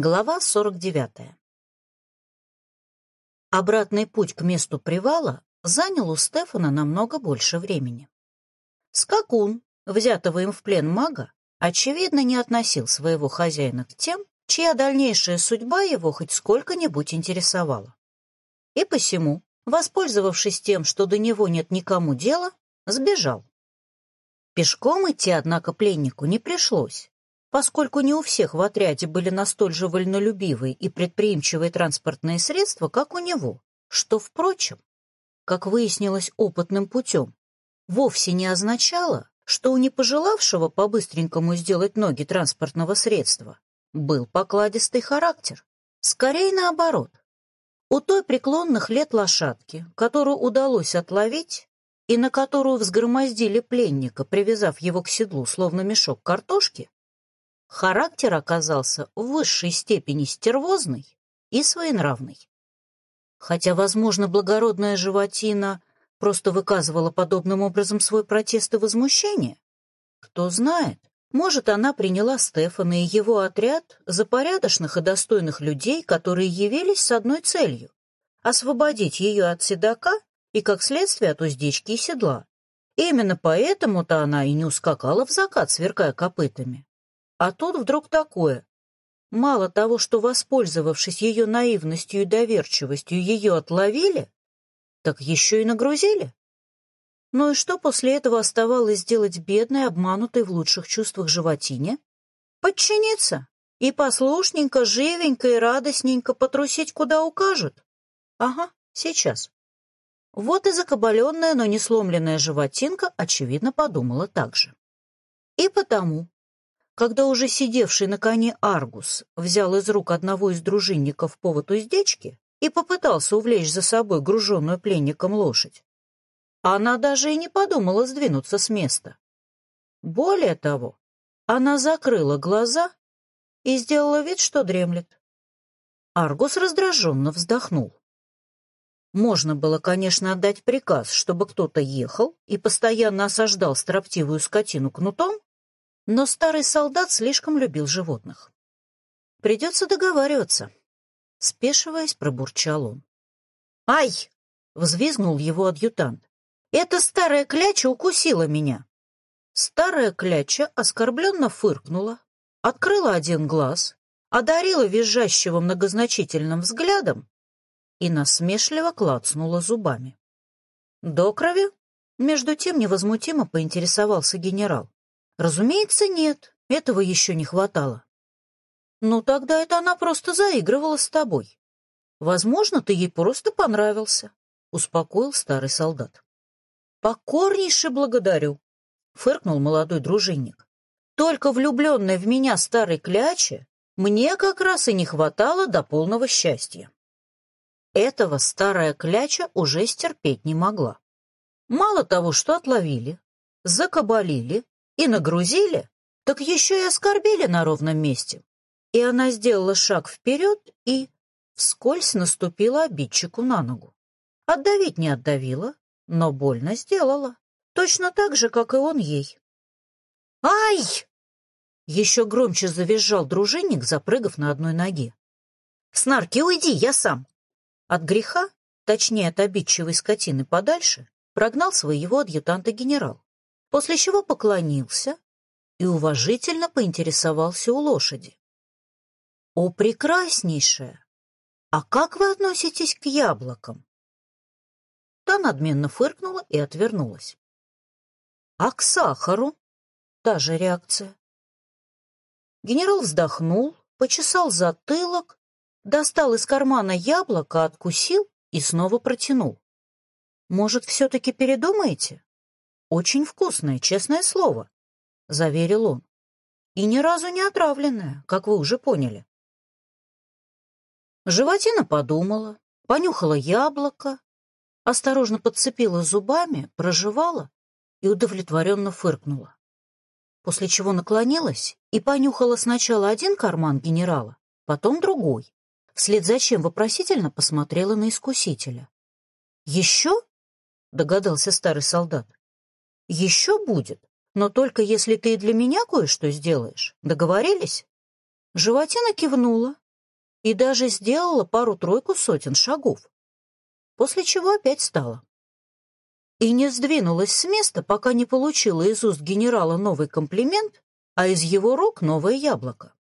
Глава 49. Обратный путь к месту привала занял у Стефана намного больше времени. Скакун, взятого им в плен мага, очевидно, не относил своего хозяина к тем, чья дальнейшая судьба его хоть сколько-нибудь интересовала. И посему, воспользовавшись тем, что до него нет никому дела, сбежал. Пешком идти, однако, пленнику не пришлось поскольку не у всех в отряде были настолько же вольнолюбивые и предприимчивые транспортные средства, как у него, что, впрочем, как выяснилось опытным путем, вовсе не означало, что у непожелавшего по-быстренькому сделать ноги транспортного средства был покладистый характер. Скорее наоборот. У той преклонных лет лошадки, которую удалось отловить и на которую взгромоздили пленника, привязав его к седлу, словно мешок картошки, Характер оказался в высшей степени стервозный и своенравный. Хотя, возможно, благородная животина просто выказывала подобным образом свой протест и возмущение. Кто знает, может, она приняла Стефана и его отряд за порядочных и достойных людей, которые явились с одной целью — освободить ее от седока и, как следствие, от уздечки и седла. Именно поэтому-то она и не ускакала в закат, сверкая копытами. А тут вдруг такое. Мало того, что, воспользовавшись ее наивностью и доверчивостью, ее отловили, так еще и нагрузили. Ну и что после этого оставалось сделать бедной, обманутой в лучших чувствах животине? Подчиниться и послушненько, живенько и радостненько потрусить, куда укажут. Ага, сейчас. Вот и закабаленная, но не сломленная животинка, очевидно, подумала так же. И потому, когда уже сидевший на коне Аргус взял из рук одного из дружинников повод уздечки и попытался увлечь за собой груженную пленником лошадь, она даже и не подумала сдвинуться с места. Более того, она закрыла глаза и сделала вид, что дремлет. Аргус раздраженно вздохнул. Можно было, конечно, отдать приказ, чтобы кто-то ехал и постоянно осаждал строптивую скотину кнутом, но старый солдат слишком любил животных. Придется договариваться. Спешиваясь, пробурчал он. «Ай!» — взвизгнул его адъютант. «Эта старая кляча укусила меня!» Старая кляча оскорбленно фыркнула, открыла один глаз, одарила визжащего многозначительным взглядом и насмешливо клацнула зубами. «До крови?» — между тем невозмутимо поинтересовался генерал. Разумеется, нет, этого еще не хватало. Ну, тогда это она просто заигрывала с тобой. Возможно, ты ей просто понравился, — успокоил старый солдат. Покорнейше благодарю, — фыркнул молодой дружинник. Только влюбленной в меня старой кляче мне как раз и не хватало до полного счастья. Этого старая кляча уже стерпеть не могла. Мало того, что отловили, закабалили, и нагрузили, так еще и оскорбили на ровном месте. И она сделала шаг вперед и вскользь наступила обидчику на ногу. Отдавить не отдавила, но больно сделала, точно так же, как и он ей. «Ай!» Еще громче завизжал дружинник, запрыгав на одной ноге. «Снарки, уйди, я сам!» От греха, точнее от обидчивой скотины подальше, прогнал своего адъютанта генерал после чего поклонился и уважительно поинтересовался у лошади. «О, прекраснейшая! А как вы относитесь к яблокам?» Та надменно фыркнула и отвернулась. «А к сахару?» Та же реакция. Генерал вздохнул, почесал затылок, достал из кармана яблоко, откусил и снова протянул. «Может, все-таки передумаете?» Очень вкусное, честное слово, — заверил он. И ни разу не отравленное, как вы уже поняли. Животина подумала, понюхала яблоко, осторожно подцепила зубами, прожевала и удовлетворенно фыркнула. После чего наклонилась и понюхала сначала один карман генерала, потом другой, вслед за чем вопросительно посмотрела на искусителя. «Еще?» — догадался старый солдат. Еще будет, но только если ты для меня кое-что сделаешь. Договорились?» Животина кивнула и даже сделала пару-тройку сотен шагов, после чего опять стала. И не сдвинулась с места, пока не получила из уст генерала новый комплимент, а из его рук новое яблоко.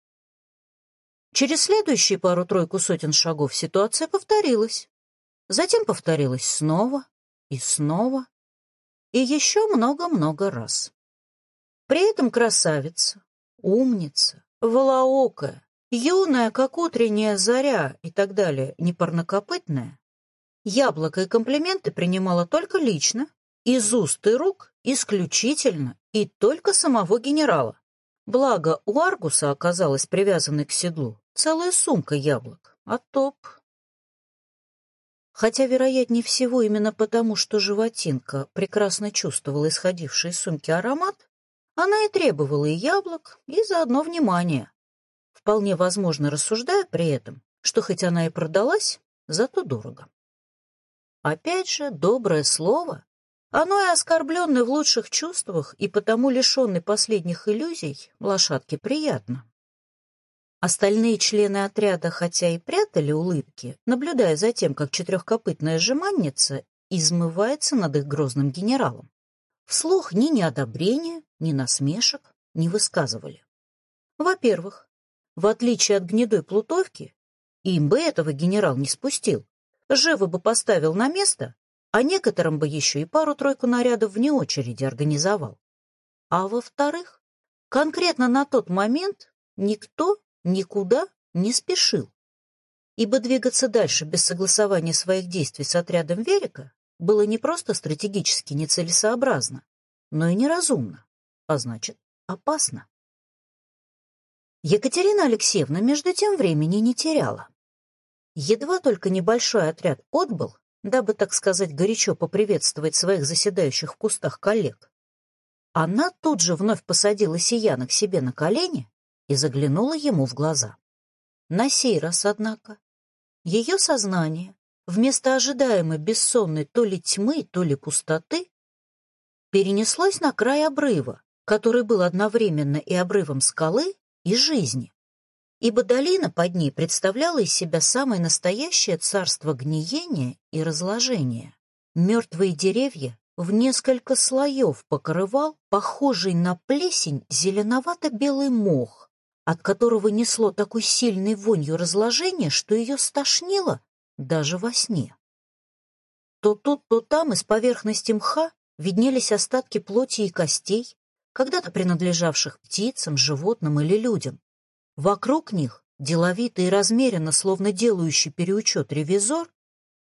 Через следующие пару-тройку сотен шагов ситуация повторилась. Затем повторилась снова и снова, и еще много-много раз. При этом красавица, умница, волоокая, юная, как утренняя заря и так далее, непарнокопытная, яблоко и комплименты принимала только лично, из уст и рук исключительно и только самого генерала. Благо, у Аргуса оказалась привязанной к седлу целая сумка яблок, а топ... Хотя, вероятнее всего, именно потому, что животинка прекрасно чувствовала исходивший из сумки аромат, она и требовала и яблок, и заодно внимания, вполне возможно рассуждая при этом, что хоть она и продалась, зато дорого. Опять же, доброе слово, оно и оскорбленное в лучших чувствах, и потому лишенный последних иллюзий, лошадке приятно. Остальные члены отряда, хотя и прятали улыбки, наблюдая за тем, как четырехкопытная жеманница измывается над их грозным генералом, вслух ни неодобрения, ни насмешек не высказывали. Во-первых, в отличие от гнедой плутовки, им бы этого генерал не спустил, живо бы поставил на место, а некоторым бы еще и пару-тройку нарядов вне очереди организовал. А во-вторых, конкретно на тот момент никто никуда не спешил, ибо двигаться дальше без согласования своих действий с отрядом Верика было не просто стратегически нецелесообразно, но и неразумно, а значит, опасно. Екатерина Алексеевна между тем времени не теряла. Едва только небольшой отряд отбыл, дабы, так сказать, горячо поприветствовать своих заседающих в кустах коллег, она тут же вновь посадила Сияна к себе на колени и заглянула ему в глаза. На сей раз, однако, ее сознание, вместо ожидаемой бессонной то ли тьмы, то ли пустоты, перенеслось на край обрыва, который был одновременно и обрывом скалы, и жизни, ибо долина под ней представляла из себя самое настоящее царство гниения и разложения. Мертвые деревья в несколько слоев покрывал похожий на плесень зеленовато-белый мох, от которого несло такой сильной вонью разложения, что ее стошнило даже во сне. То тут, то там из поверхности мха виднелись остатки плоти и костей, когда-то принадлежавших птицам, животным или людям. Вокруг них, деловито и размеренно, словно делающий переучет ревизор,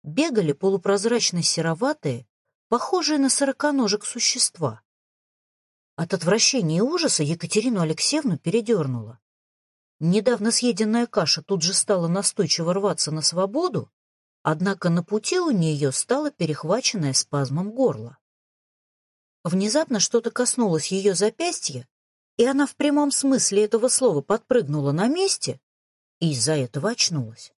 бегали полупрозрачно сероватые, похожие на сороконожек существа. От отвращения и ужаса Екатерину Алексеевну передернула. Недавно съеденная каша тут же стала настойчиво рваться на свободу, однако на пути у нее стало перехваченное спазмом горло. Внезапно что-то коснулось ее запястья, и она в прямом смысле этого слова подпрыгнула на месте и из-за этого очнулась.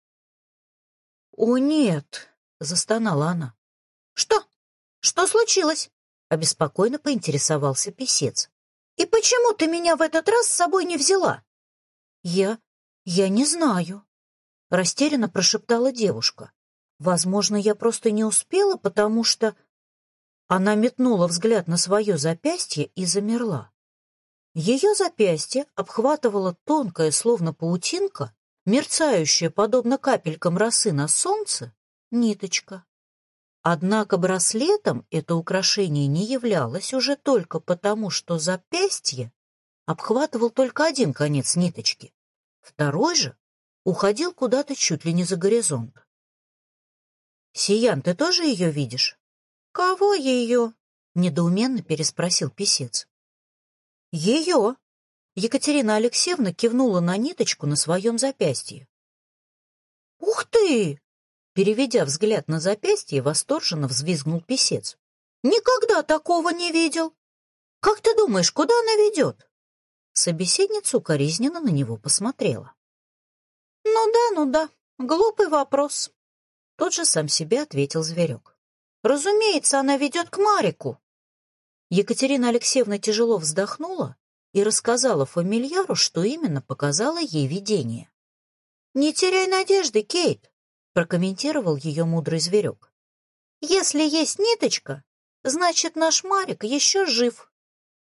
«О, нет!» — застонала она. «Что? Что случилось?» — обеспокоенно поинтересовался писец. «И почему ты меня в этот раз с собой не взяла?» «Я... я не знаю», — растерянно прошептала девушка. «Возможно, я просто не успела, потому что...» Она метнула взгляд на свое запястье и замерла. Ее запястье обхватывала тонкая, словно паутинка, мерцающая, подобно капелькам росы на солнце, ниточка. Однако браслетом это украшение не являлось уже только потому, что запястье обхватывал только один конец ниточки. Второй же уходил куда-то чуть ли не за горизонт. «Сиян, ты тоже ее видишь?» «Кого ее?» — недоуменно переспросил писец. «Ее!» — Екатерина Алексеевна кивнула на ниточку на своем запястье. «Ух ты!» — переведя взгляд на запястье, восторженно взвизгнул писец. «Никогда такого не видел! Как ты думаешь, куда она ведет?» Собеседница укоризненно на него посмотрела. «Ну да, ну да, глупый вопрос», — тот же сам себе ответил зверек. «Разумеется, она ведет к Марику». Екатерина Алексеевна тяжело вздохнула и рассказала фамильяру, что именно показало ей видение. «Не теряй надежды, Кейт», — прокомментировал ее мудрый зверек. «Если есть ниточка, значит, наш Марик еще жив».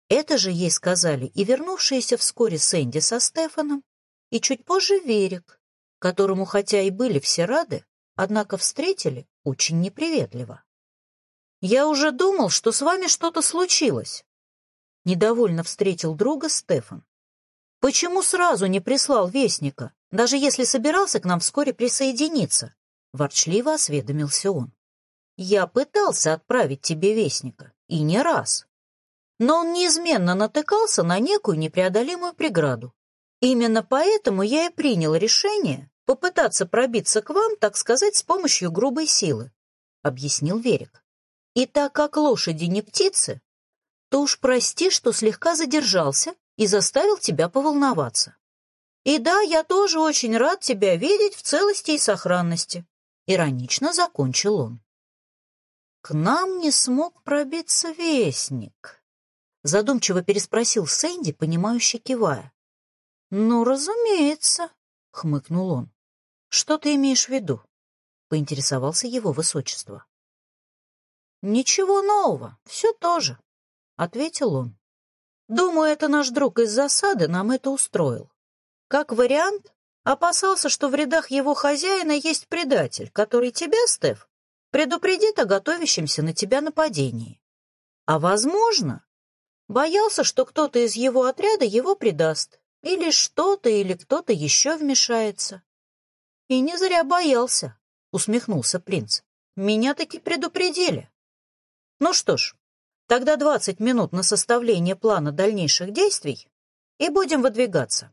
Это же ей сказали и вернувшиеся вскоре Сэнди со Стефаном, и чуть позже Верик, которому хотя и были все рады, однако встретили очень неприветливо. «Я уже думал, что с вами что-то случилось», — недовольно встретил друга Стефан. «Почему сразу не прислал вестника, даже если собирался к нам вскоре присоединиться?» — ворчливо осведомился он. «Я пытался отправить тебе вестника, и не раз. Но он неизменно натыкался на некую непреодолимую преграду. Именно поэтому я и принял решение попытаться пробиться к вам, так сказать, с помощью грубой силы», — объяснил Верик. «И так как лошади не птицы, то уж прости, что слегка задержался и заставил тебя поволноваться. И да, я тоже очень рад тебя видеть в целости и сохранности», — иронично закончил он. «К нам не смог пробиться вестник», — задумчиво переспросил Сэнди, понимающе кивая. «Ну, разумеется», — хмыкнул он. «Что ты имеешь в виду?» — поинтересовался его высочество. «Ничего нового, все то же», — ответил он. «Думаю, это наш друг из засады нам это устроил. Как вариант, опасался, что в рядах его хозяина есть предатель, который тебя, Стеф, предупредит о готовящемся на тебя нападении. А, возможно, боялся, что кто-то из его отряда его предаст, или что-то, или кто-то еще вмешается. И не зря боялся, усмехнулся принц. Меня таки предупредили. Ну что ж, тогда двадцать минут на составление плана дальнейших действий и будем выдвигаться.